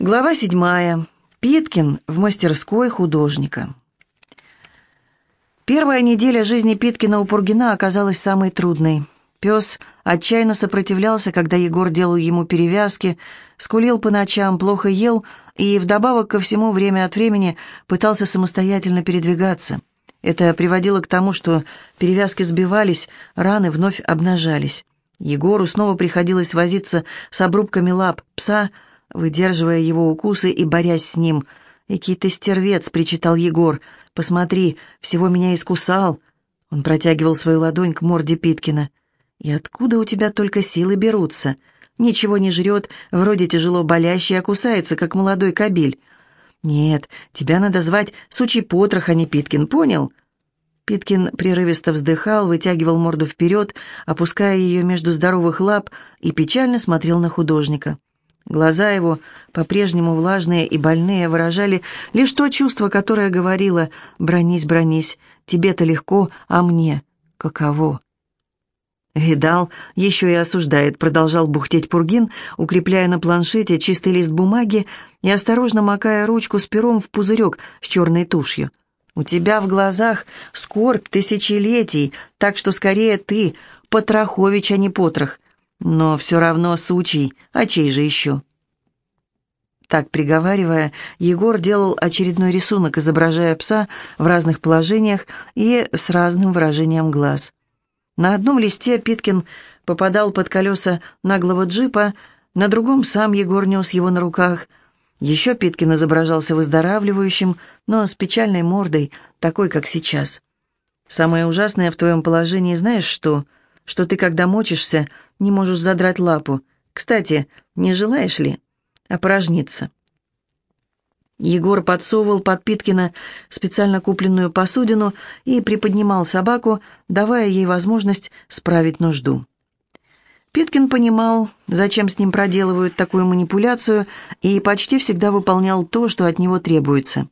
Глава седьмая. Питкин в мастерской художника. Первая неделя жизни Питкина у Пургина оказалась самой трудной. Пес отчаянно сопротивлялся, когда Егор делал ему перевязки, скулил по ночам, плохо ел и вдобавок ко всему время от времени пытался самостоятельно передвигаться. Это приводило к тому, что перевязки сбивались, раны вновь обнажались. Егору снова приходилось возиться с обрубками лап пса, выдерживая его укусы и борясь с ним. «Экий ты стервец!» — причитал Егор. «Посмотри, всего меня искусал!» Он протягивал свою ладонь к морде Питкина. «И откуда у тебя только силы берутся? Ничего не жрет, вроде тяжело болящий, а кусается, как молодой кобель. Нет, тебя надо звать Сучий Потрох, а не Питкин, понял?» Питкин прерывисто вздыхал, вытягивал морду вперед, опуская ее между здоровых лап, и печально смотрел на художника. Глаза его, по-прежнему влажные и больные, выражали лишь то чувство, которое говорило «Бронись, бронись, тебе-то легко, а мне каково?» «Видал, еще и осуждает», — продолжал бухтеть Пургин, укрепляя на планшете чистый лист бумаги и осторожно макая ручку с пером в пузырек с черной тушью. «У тебя в глазах скорбь тысячелетий, так что скорее ты, Потрохович, а не Потрох. Но все равно сучий, а чей же еще? Так, приговаривая, Егор делал очередной рисунок, изображая пса в разных положениях и с разным выражением глаз. На одном листе Питкин попадал под колеса наглого джипа, на другом сам Егор нес его на руках. Еще Питкин изображался выздоравливающим, но с печальной мордой, такой, как сейчас. «Самое ужасное в твоем положении знаешь что?» Что ты, когда мочишься, не можешь задрать лапу. Кстати, не желаешь ли опорожниться?» Егор подсовывал под Питкина специально купленную посудину и приподнимал собаку, давая ей возможность справить нужду. Питкин понимал, зачем с ним проделывают такую манипуляцию, и почти всегда выполнял то, что от него требуется.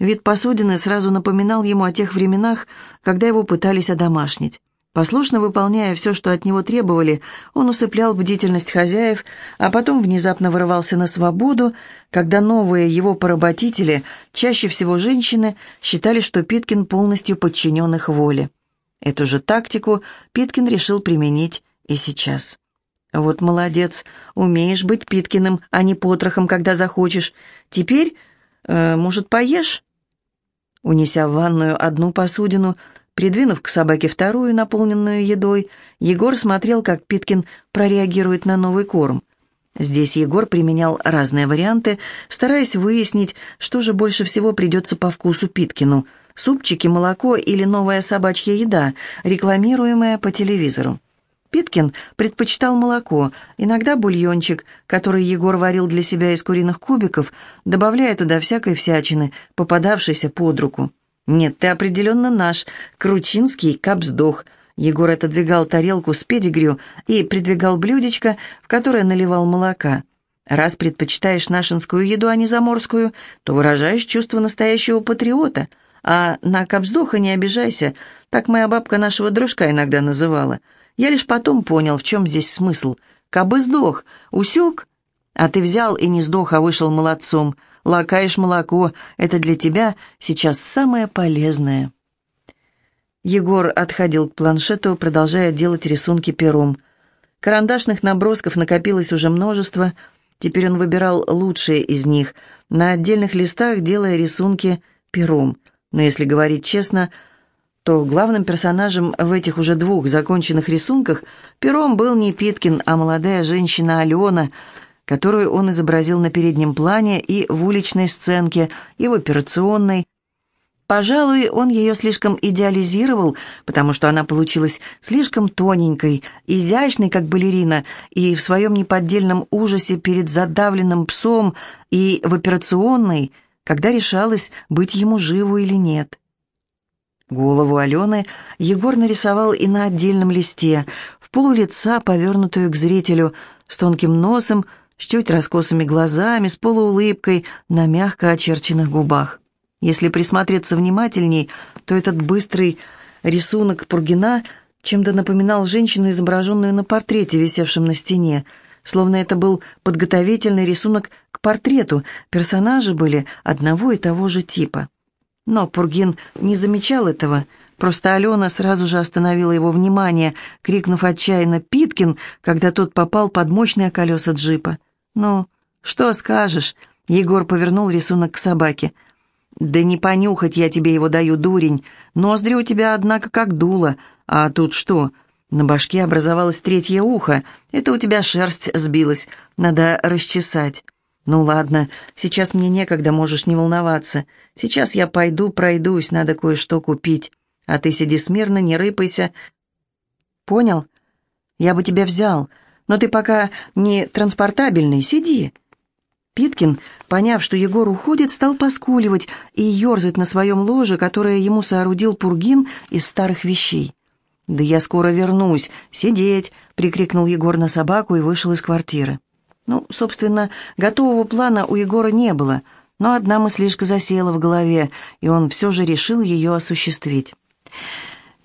Вид посудины сразу напоминал ему о тех временах, когда его пытались одомашнить. Послушно выполняя все, что от него требовали, он усыплял бдительность хозяев, а потом внезапно вырывался на свободу, когда новые его поработители, чаще всего женщины, считали, что Питкин полностью подчинен их воле. Эту же тактику Питкин решил применить и сейчас. «Вот молодец, умеешь быть Питкиным, а не потрохом, когда захочешь. Теперь, э, может, поешь?» Унеся в ванную одну посудину, Придвинув к собаке вторую, наполненную едой, Егор смотрел, как Питкин прореагирует на новый корм. Здесь Егор применял разные варианты, стараясь выяснить, что же больше всего придется по вкусу Питкину – супчики, молоко или новая собачья еда, рекламируемая по телевизору. Питкин предпочитал молоко, иногда бульончик, который Егор варил для себя из куриных кубиков, добавляя туда всякой всячины, попадавшейся под руку. «Нет, ты определенно наш, Кручинский капсдох». Егор отодвигал тарелку с педигрю и придвигал блюдечко, в которое наливал молока. «Раз предпочитаешь нашинскую еду, а не заморскую, то выражаешь чувство настоящего патриота. А на капсдоха не обижайся, так моя бабка нашего дружка иногда называла. Я лишь потом понял, в чем здесь смысл. Кабы сдох, усек, а ты взял и не сдох, а вышел молодцом. Лакаешь молоко, это для тебя сейчас самое полезное». Егор отходил к планшету, продолжая делать рисунки пером. Карандашных набросков накопилось уже множество. Теперь он выбирал лучшие из них, на отдельных листах делая рисунки пером. Но если говорить честно, то главным персонажем в этих уже двух законченных рисунках пером был не Питкин, а молодая женщина Алена – которую он изобразил на переднем плане и в уличной сценке, и в операционной. Пожалуй, он ее слишком идеализировал, потому что она получилась слишком тоненькой, изящной, как балерина, и в своем неподдельном ужасе перед задавленным псом, и в операционной, когда решалось, быть ему живу или нет. Голову Алены Егор нарисовал и на отдельном листе, в пол лица, повернутую к зрителю, с тонким носом, с чуть раскосыми глазами, с полуулыбкой на мягко очерченных губах. Если присмотреться внимательней, то этот быстрый рисунок Пургина чем-то напоминал женщину, изображенную на портрете, висевшем на стене, словно это был подготовительный рисунок к портрету, персонажи были одного и того же типа. Но Пургин не замечал этого, просто Алена сразу же остановила его внимание, крикнув отчаянно «Питкин!», когда тот попал под мощные колеса джипа. «Ну, что скажешь?» Егор повернул рисунок к собаке. «Да не понюхать я тебе его даю, дурень. Ноздри у тебя, однако, как дуло. А тут что?» На башке образовалось третье ухо. Это у тебя шерсть сбилась. Надо расчесать. Ну ладно, сейчас мне некогда, можешь не волноваться. Сейчас я пойду, пройдусь, надо кое-что купить. А ты сиди смирно, не рыпайся. Понял? Я бы тебя взял, но ты пока не транспортабельный, сиди. Питкин, поняв, что Егор уходит, стал поскуливать и ерзать на своем ложе, которое ему соорудил Пургин из старых вещей. «Да я скоро вернусь. Сидеть!» — прикрикнул Егор на собаку и вышел из квартиры. Ну, собственно, готового плана у Егора не было, но одна мыслишка засела в голове, и он все же решил ее осуществить.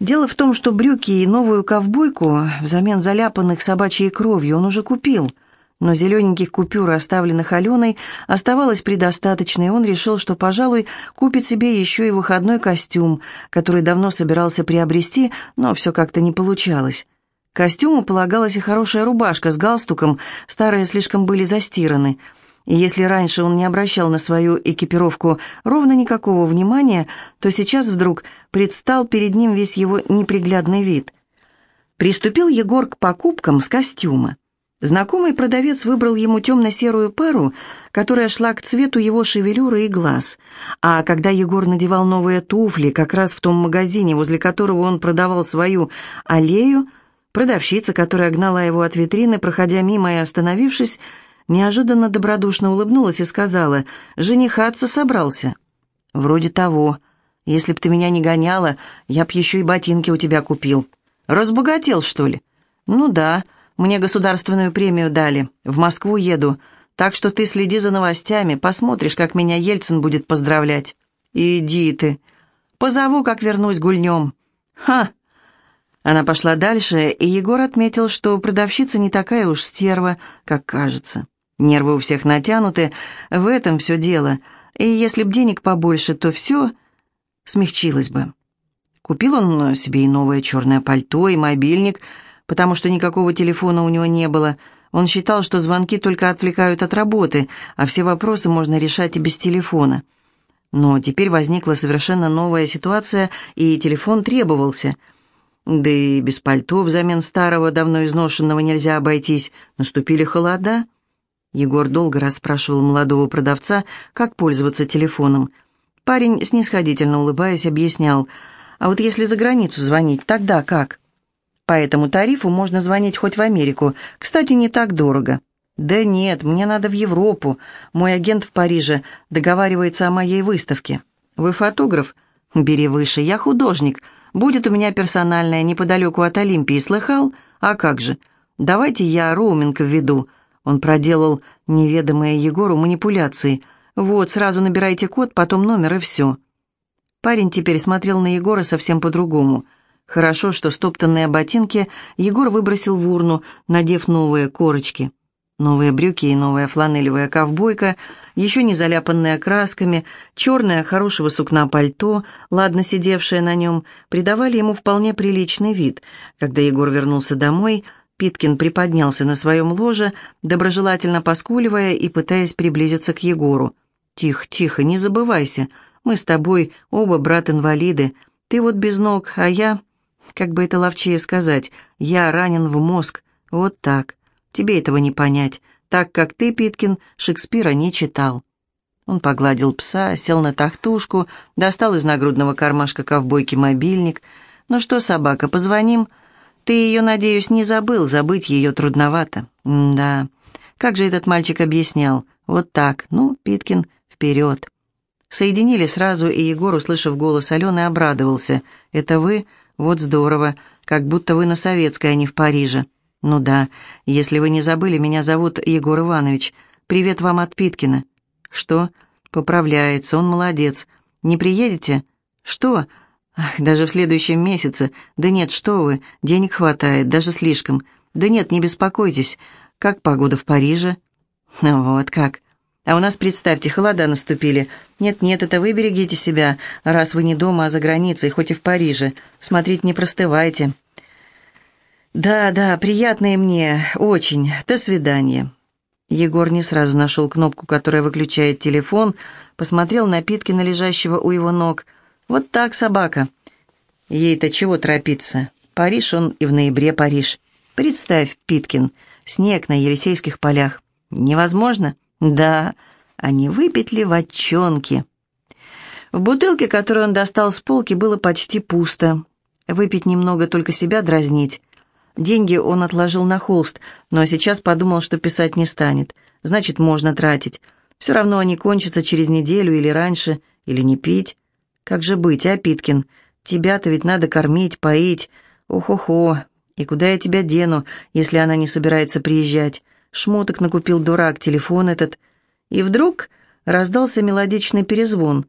Дело в том, что брюки и новую ковбойку взамен заляпанных собачьей кровью он уже купил — но зелененьких купюр, оставленных Аленой, оставалось предостаточно, и он решил, что, пожалуй, купит себе еще и выходной костюм, который давно собирался приобрести, но все как-то не получалось. Костюму полагалась и хорошая рубашка с галстуком, старые слишком были застираны. И если раньше он не обращал на свою экипировку ровно никакого внимания, то сейчас вдруг предстал перед ним весь его неприглядный вид. Приступил Егор к покупкам с костюма. Знакомый продавец выбрал ему темно-серую пару, которая шла к цвету его шевелюры и глаз. А когда Егор надевал новые туфли, как раз в том магазине, возле которого он продавал свою аллею, продавщица, которая гнала его от витрины, проходя мимо и остановившись, неожиданно добродушно улыбнулась и сказала, «Женихаться собрался». «Вроде того. Если б ты меня не гоняла, я б еще и ботинки у тебя купил. Разбогател, что ли?» «Ну да». Мне государственную премию дали. В Москву еду. Так что ты следи за новостями, посмотришь, как меня Ельцин будет поздравлять. Иди ты. Позову, как вернусь гульнем. Ха!» Она пошла дальше, и Егор отметил, что продавщица не такая уж стерва, как кажется. Нервы у всех натянуты, в этом все дело. И если б денег побольше, то все смягчилось бы. Купил он себе и новое черное пальто, и мобильник — потому что никакого телефона у него не было. Он считал, что звонки только отвлекают от работы, а все вопросы можно решать и без телефона. Но теперь возникла совершенно новая ситуация, и телефон требовался. Да и без пальто взамен старого, давно изношенного нельзя обойтись. Наступили холода. Егор долго расспрашивал молодого продавца, как пользоваться телефоном. Парень, снисходительно улыбаясь, объяснял, «А вот если за границу звонить, тогда как?» По этому тарифу можно звонить хоть в Америку. Кстати, не так дорого. Да нет, мне надо в Европу. Мой агент в Париже договаривается о моей выставке. Вы фотограф? Бери выше, я художник. Будет у меня персональная неподалеку от Олимпии, слыхал? А как же? Давайте я роуминг введу. Он проделал неведомые Егору манипуляции. Вот, сразу набирайте код, потом номер и все. Парень теперь смотрел на Егора совсем по-другому – Хорошо, что стоптанные ботинки Егор выбросил в урну, надев новые корочки. Новые брюки и новая фланелевая ковбойка, еще не заляпанная красками, черное хорошего сукна пальто, ладно сидевшее на нем, придавали ему вполне приличный вид. Когда Егор вернулся домой, Питкин приподнялся на своем ложе, доброжелательно поскуливая и пытаясь приблизиться к Егору. «Тихо, тихо, не забывайся, мы с тобой оба брат-инвалиды, ты вот без ног, а я...» Как бы это ловчее сказать? Я ранен в мозг. Вот так. Тебе этого не понять, так как ты, Питкин, Шекспира не читал. Он погладил пса, сел на тахтушку, достал из нагрудного кармашка ковбойки мобильник. «Ну что, собака, позвоним?» «Ты ее, надеюсь, не забыл, забыть ее трудновато». М «Да. Как же этот мальчик объяснял? Вот так. Ну, Питкин, вперед». Соединили сразу, и Егор, услышав голос Алены, обрадовался. «Это вы? «Вот здорово, как будто вы на Советской, а не в Париже». «Ну да, если вы не забыли, меня зовут Егор Иванович. Привет вам от Питкина». «Что?» «Поправляется, он молодец. Не приедете?» «Что?» «Ах, даже в следующем месяце. Да нет, что вы, денег хватает, даже слишком. Да нет, не беспокойтесь. Как погода в Париже?» «Вот как. А у нас, представьте, холода наступили. Нет-нет, это вы берегите себя, раз вы не дома, а за границей, хоть и в Париже. Смотрите, не простывайте». «Да, да, приятные мне, очень. До свидания». Егор не сразу нашел кнопку, которая выключает телефон, посмотрел на Питкина, лежащего у его ног. «Вот так, собака. Ей-то чего торопиться? Париж он и в ноябре Париж. Представь, Питкин, снег на Елисейских полях. Невозможно? Да, они выпетли в отчонки». В бутылке, которую он достал с полки, было почти пусто. Выпить немного, только себя дразнить. Деньги он отложил на холст, но сейчас подумал, что писать не станет. Значит, можно тратить. Все равно они кончатся через неделю или раньше, или не пить. Как же быть, а, Питкин? Тебя-то ведь надо кормить, поить. Ох-охо. И куда я тебя дену, если она не собирается приезжать? Шмоток накупил дурак, телефон этот. И вдруг раздался мелодичный перезвон.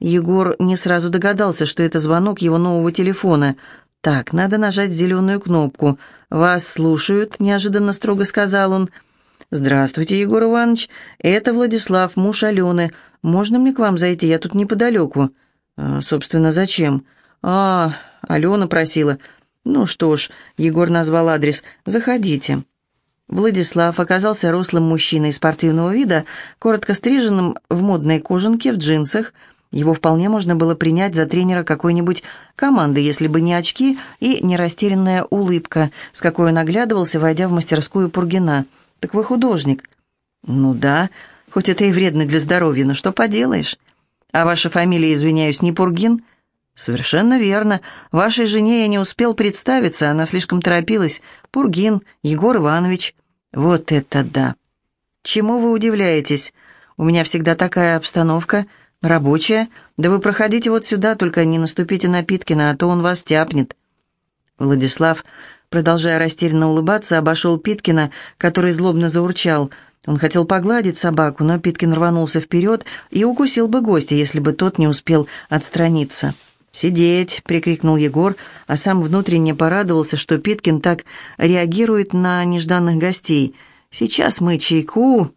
Егор не сразу догадался, что это звонок его нового телефона. «Так, надо нажать зеленую кнопку. Вас слушают», — неожиданно строго сказал он. «Здравствуйте, Егор Иванович. Это Владислав, муж Алены. Можно мне к вам зайти? Я тут неподалеку». «А, «Собственно, зачем?» «А, Алена просила». «Ну что ж», — Егор назвал адрес. «Заходите». Владислав оказался рослым мужчиной спортивного вида, коротко стриженным в модной кожанке, в джинсах, — его вполне можно было принять за тренера какой-нибудь команды, если бы не очки и не растерянная улыбка, с какой он оглядывался, войдя в мастерскую Пургина. «Так вы художник?» «Ну да, хоть это и вредно для здоровья, но что поделаешь?» «А ваша фамилия, извиняюсь, не Пургин?» «Совершенно верно. Вашей жене я не успел представиться, она слишком торопилась. Пургин, Егор Иванович». «Вот это да!» «Чему вы удивляетесь? У меня всегда такая обстановка. «Рабочая? Да вы проходите вот сюда, только не наступите на Питкина, а то он вас тяпнет». Владислав, продолжая растерянно улыбаться, обошел Питкина, который злобно заурчал. Он хотел погладить собаку, но Питкин рванулся вперед и укусил бы гостя, если бы тот не успел отстраниться. «Сидеть!» — прикрикнул Егор, а сам внутренне порадовался, что Питкин так реагирует на нежданных гостей. «Сейчас мы чайку...» «В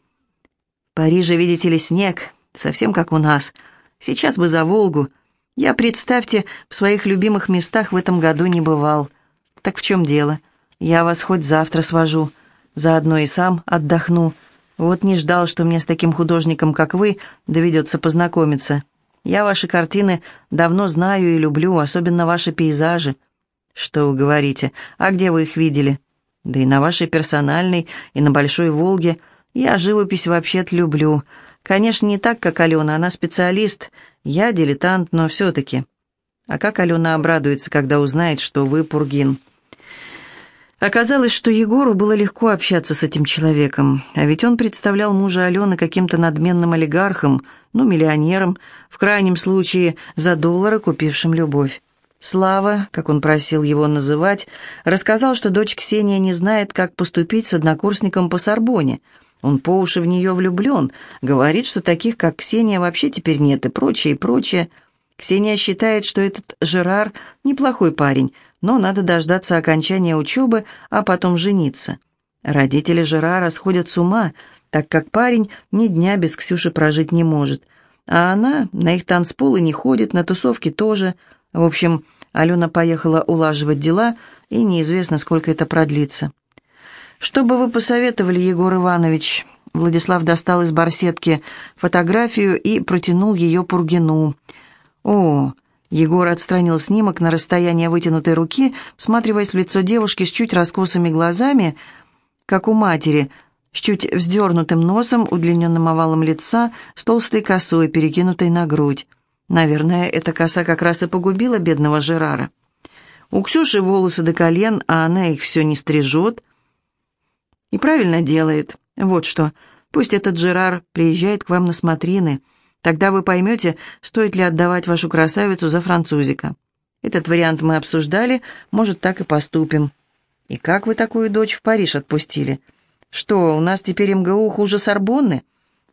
Париже, видите ли, снег совсем как у нас. Сейчас бы за Волгу. Я, представьте, в своих любимых местах в этом году не бывал. Так в чем дело? Я вас хоть завтра свожу. Заодно и сам отдохну. Вот не ждал, что мне с таким художником, как вы, доведется познакомиться. Я ваши картины давно знаю и люблю, особенно ваши пейзажи. Что вы говорите? А где вы их видели? Да и на вашей персональной, и на Большой Волге. Я живопись вообще-то люблю. Конечно, не так, как Алена, она специалист, я дилетант, но все-таки. А как Алена обрадуется, когда узнает, что вы Пургин? Оказалось, что Егору было легко общаться с этим человеком, а ведь он представлял мужа Алены каким-то надменным олигархом, ну, миллионером, в крайнем случае за доллары купившим любовь. Слава, как он просил его называть, рассказал, что дочь Ксения не знает, как поступить с однокурсником по Сорбоне – он по уши в нее влюблен, говорит, что таких, как Ксения, вообще теперь нет и прочее, и прочее. Ксения считает, что этот Жерар неплохой парень, но надо дождаться окончания учебы, а потом жениться. Родители Жерара сходят с ума, так как парень ни дня без Ксюши прожить не может. А она на их танцполы не ходит, на тусовки тоже. В общем, Алена поехала улаживать дела, и неизвестно, сколько это продлится. «Что бы вы посоветовали, Егор Иванович?» Владислав достал из барсетки фотографию и протянул ее Пургину. «О!» Егор отстранил снимок на расстояние вытянутой руки, всматриваясь в лицо девушки с чуть раскосыми глазами, как у матери, с чуть вздернутым носом, удлиненным овалом лица, с толстой косой, перекинутой на грудь. Наверное, эта коса как раз и погубила бедного Жерара. У Ксюши волосы до колен, а она их все не стрижет. И правильно делает. Вот что, пусть этот Жерар приезжает к вам на смотрины. Тогда вы поймете, стоит ли отдавать вашу красавицу за французика. Этот вариант мы обсуждали, может, так и поступим. И как вы такую дочь в Париж отпустили? Что, у нас теперь МГУ хуже Сорбонны?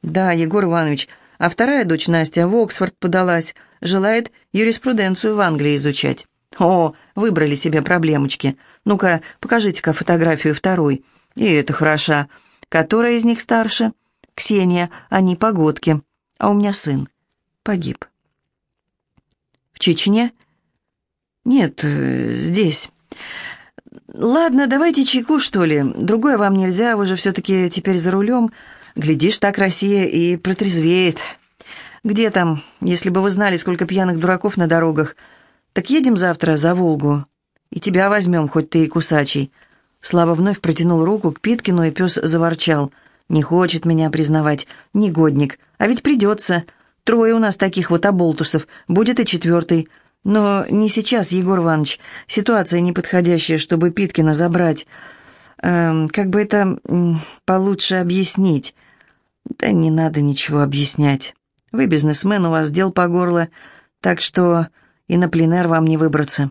Да, Егор Иванович, а вторая дочь Настя в Оксфорд подалась, желает юриспруденцию в Англии изучать. О, выбрали себе проблемочки. Ну-ка, покажите-ка фотографию второй. И это хороша. Которая из них старше? Ксения, они погодки. А у меня сын. Погиб. В Чечне? Нет, э, здесь. Ладно, давайте чайку, что ли. Другое вам нельзя, вы же все-таки теперь за рулем. Глядишь, так Россия и протрезвеет. Где там, если бы вы знали, сколько пьяных дураков на дорогах? Так едем завтра за Волгу. И тебя возьмем, хоть ты и кусачий. Слава вновь протянул руку к Питкину, и пес заворчал. «Не хочет меня признавать. Негодник. А ведь придется. Трое у нас таких вот оболтусов. Будет и четвертый. Но не сейчас, Егор Иванович. Ситуация неподходящая, чтобы Питкина забрать. Эм, как бы это получше объяснить? Да не надо ничего объяснять. Вы бизнесмен, у вас дел по горло, так что и на пленэр вам не выбраться.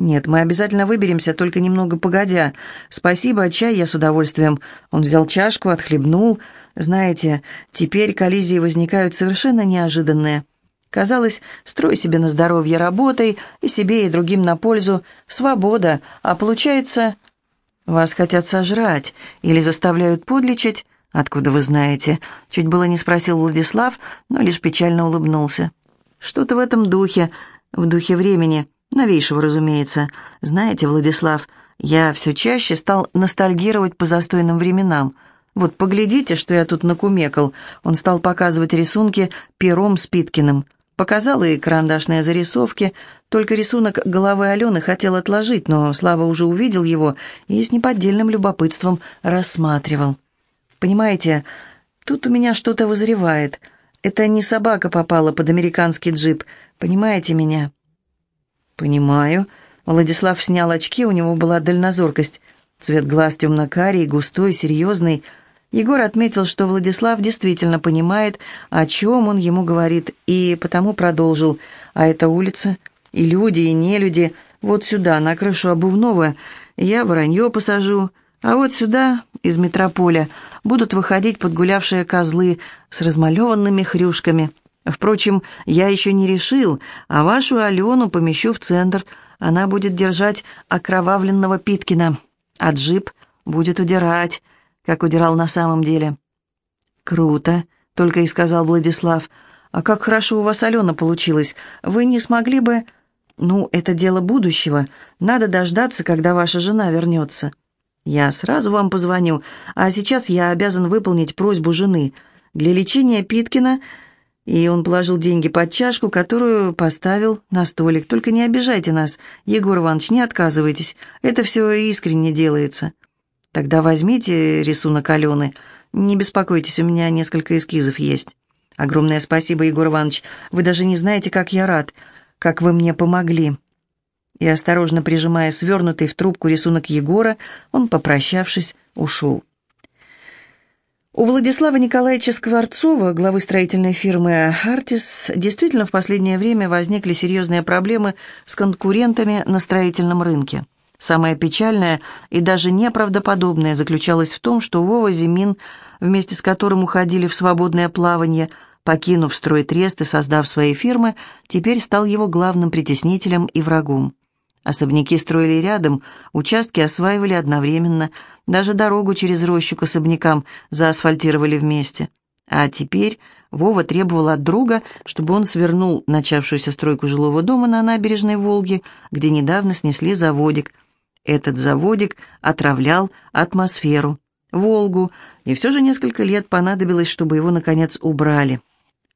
«Нет, мы обязательно выберемся, только немного погодя. Спасибо, чай я с удовольствием». Он взял чашку, отхлебнул. «Знаете, теперь коллизии возникают совершенно неожиданные. Казалось, строй себе на здоровье работой, и себе, и другим на пользу. Свобода, а получается...» «Вас хотят сожрать или заставляют подлечить?» «Откуда вы знаете?» Чуть было не спросил Владислав, но лишь печально улыбнулся. «Что-то в этом духе, в духе времени». Новейшего, разумеется. Знаете, Владислав, я все чаще стал ностальгировать по застойным временам. Вот поглядите, что я тут накумекал. Он стал показывать рисунки пером Спиткиным. Показал и карандашные зарисовки, только рисунок головы Алены хотел отложить, но Слава уже увидел его и с неподдельным любопытством рассматривал. «Понимаете, тут у меня что-то вызревает. Это не собака попала под американский джип, понимаете меня?» «Понимаю». Владислав снял очки, у него была дальнозоркость. Цвет глаз темно-карий, густой, серьезный. Егор отметил, что Владислав действительно понимает, о чем он ему говорит, и потому продолжил. «А это улица? И люди, и нелюди. Вот сюда, на крышу обувного, я воронье посажу, а вот сюда, из метрополя, будут выходить подгулявшие козлы с размалеванными хрюшками». Впрочем, я еще не решил, а вашу Алену помещу в центр. Она будет держать окровавленного Питкина, а джип будет удирать, как удирал на самом деле». «Круто», — только и сказал Владислав. «А как хорошо у вас Алена получилась. Вы не смогли бы...» «Ну, это дело будущего. Надо дождаться, когда ваша жена вернется». «Я сразу вам позвоню, а сейчас я обязан выполнить просьбу жены. Для лечения Питкина и он положил деньги под чашку, которую поставил на столик. «Только не обижайте нас, Егор Иванович, не отказывайтесь. Это все искренне делается». «Тогда возьмите рисунок Алены. Не беспокойтесь, у меня несколько эскизов есть». «Огромное спасибо, Егор Иванович. Вы даже не знаете, как я рад, как вы мне помогли». И, осторожно прижимая свернутый в трубку рисунок Егора, он, попрощавшись, ушел. У Владислава Николаевича Скворцова, главы строительной фирмы «Артис», действительно в последнее время возникли серьезные проблемы с конкурентами на строительном рынке. Самое печальное и даже неправдоподобное заключалось в том, что Вова Зимин, вместе с которым уходили в свободное плавание, покинув стройтрест и создав свои фирмы, теперь стал его главным притеснителем и врагом. Особняки строили рядом, участки осваивали одновременно, даже дорогу через рощу к особнякам заасфальтировали вместе. А теперь Вова требовал от друга, чтобы он свернул начавшуюся стройку жилого дома на набережной Волги, где недавно снесли заводик. Этот заводик отравлял атмосферу, Волгу, и все же несколько лет понадобилось, чтобы его, наконец, убрали.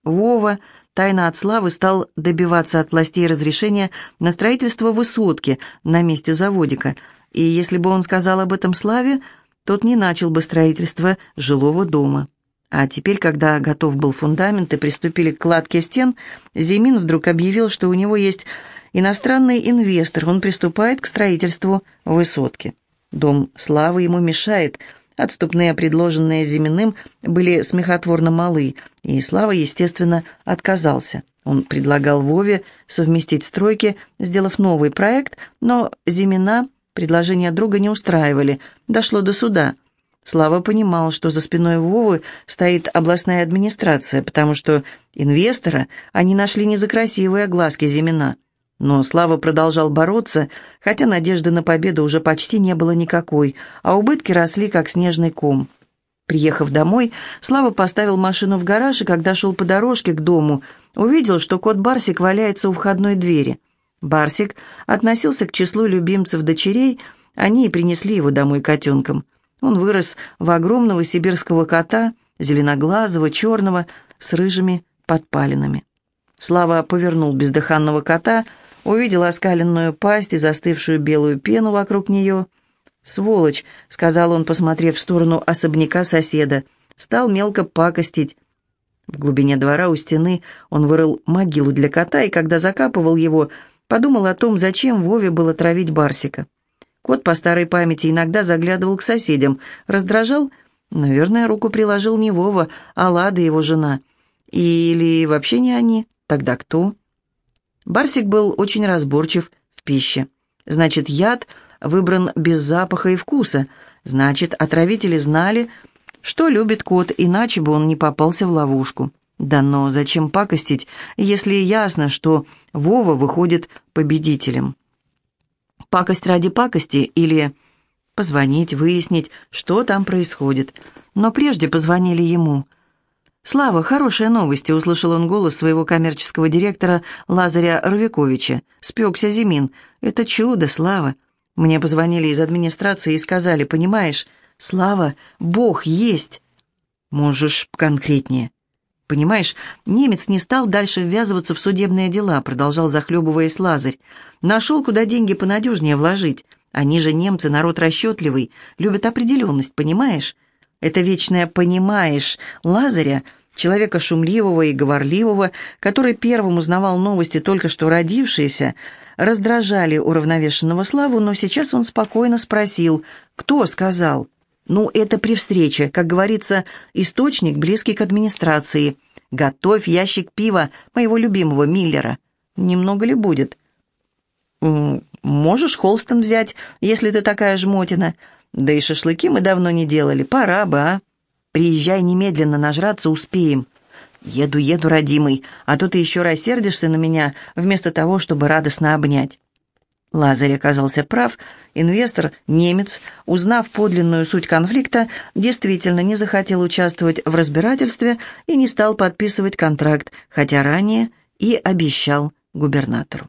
Вова тайно от славы стал добиваться от властей разрешения на строительство высотки на месте заводика, и если бы он сказал об этом Славе, тот не начал бы строительство жилого дома. А теперь, когда готов был фундамент и приступили к кладке стен, Зимин вдруг объявил, что у него есть иностранный инвестор, он приступает к строительству высотки. Дом славы ему мешает – Отступные, предложенные Зиминым, были смехотворно малы, и Слава, естественно, отказался. Он предлагал Вове совместить стройки, сделав новый проект, но Зимина предложения друга не устраивали, дошло до суда. Слава понимал, что за спиной Вовы стоит областная администрация, потому что инвестора они нашли не за красивые глазки Зимина, Но Слава продолжал бороться, хотя надежды на победу уже почти не было никакой, а убытки росли, как снежный ком. Приехав домой, Слава поставил машину в гараж, и когда шел по дорожке к дому, увидел, что кот Барсик валяется у входной двери. Барсик относился к числу любимцев дочерей, они и принесли его домой котенком. Он вырос в огромного сибирского кота, зеленоглазого, черного, с рыжими подпалинами. Слава повернул бездыханного кота, увидел оскаленную пасть и застывшую белую пену вокруг нее. «Сволочь!» — сказал он, посмотрев в сторону особняка соседа. Стал мелко пакостить. В глубине двора у стены он вырыл могилу для кота, и когда закапывал его, подумал о том, зачем Вове было травить Барсика. Кот по старой памяти иногда заглядывал к соседям, раздражал, наверное, руку приложил не Вова, а Лада его жена. Или вообще не они. Тогда кто? Барсик был очень разборчив в пище. Значит, яд выбран без запаха и вкуса. Значит, отравители знали, что любит кот, иначе бы он не попался в ловушку. Да но зачем пакостить, если ясно, что Вова выходит победителем? Пакость ради пакости или позвонить, выяснить, что там происходит. Но прежде позвонили ему – «Слава, хорошие новости!» — услышал он голос своего коммерческого директора Лазаря Ровиковича. «Спекся Зимин. Это чудо, Слава!» Мне позвонили из администрации и сказали, «Понимаешь, Слава, Бог есть!» «Можешь конкретнее?» «Понимаешь, немец не стал дальше ввязываться в судебные дела», продолжал захлебываясь Лазарь. «Нашел, куда деньги понадежнее вложить. Они же немцы, народ расчетливый, любят определенность, понимаешь? Это вечное «понимаешь» Лазаря, человека шумливого и говорливого, который первым узнавал новости, только что родившиеся, раздражали уравновешенного Славу, но сейчас он спокойно спросил, кто сказал? Ну, это при встрече, как говорится, источник, близкий к администрации. Готовь ящик пива моего любимого Миллера. Немного ли будет? Можешь Холстон взять, если ты такая жмотина. Да и шашлыки мы давно не делали, пора бы, а? Приезжай немедленно, нажраться успеем. Еду, еду, родимый, а то ты еще рассердишься на меня, вместо того, чтобы радостно обнять. Лазарь оказался прав. Инвестор, немец, узнав подлинную суть конфликта, действительно не захотел участвовать в разбирательстве и не стал подписывать контракт, хотя ранее и обещал губернатору.